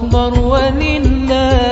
صدق وعدا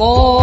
amor.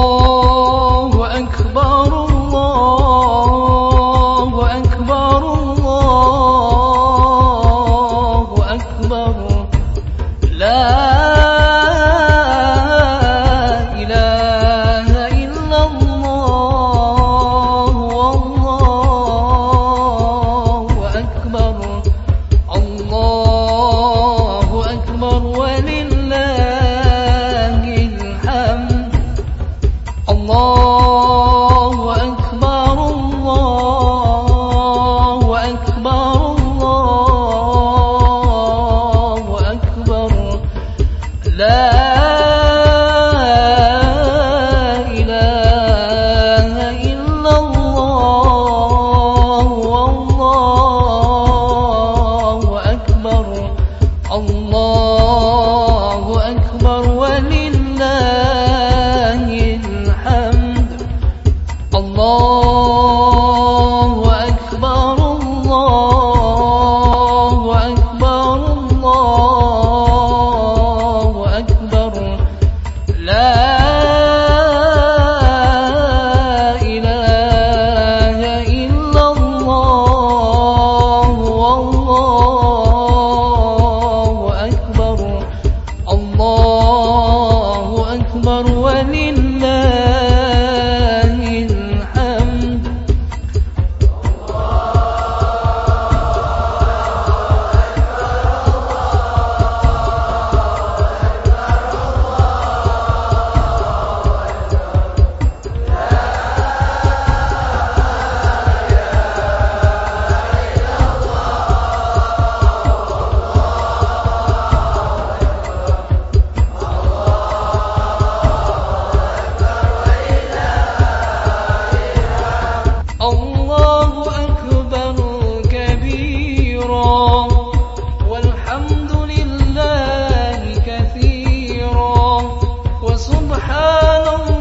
سبحان الله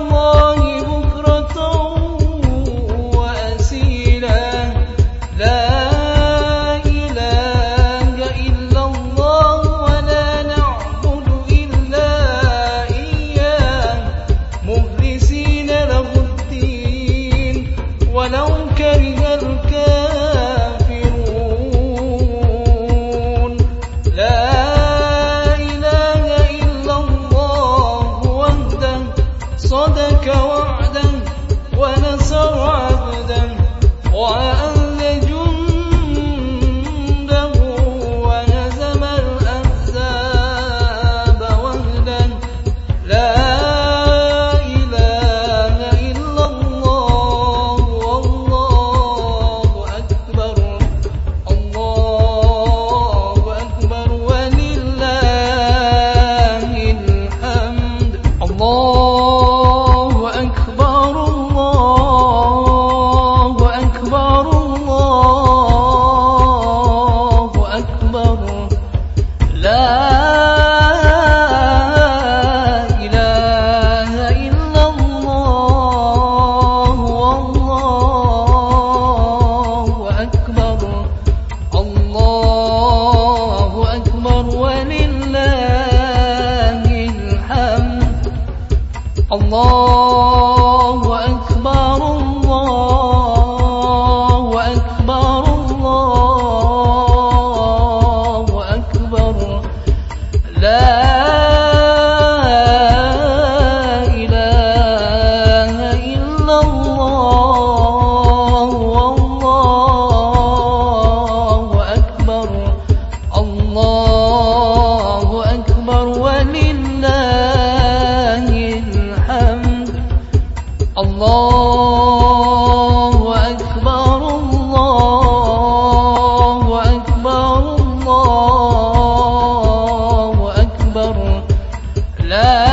لا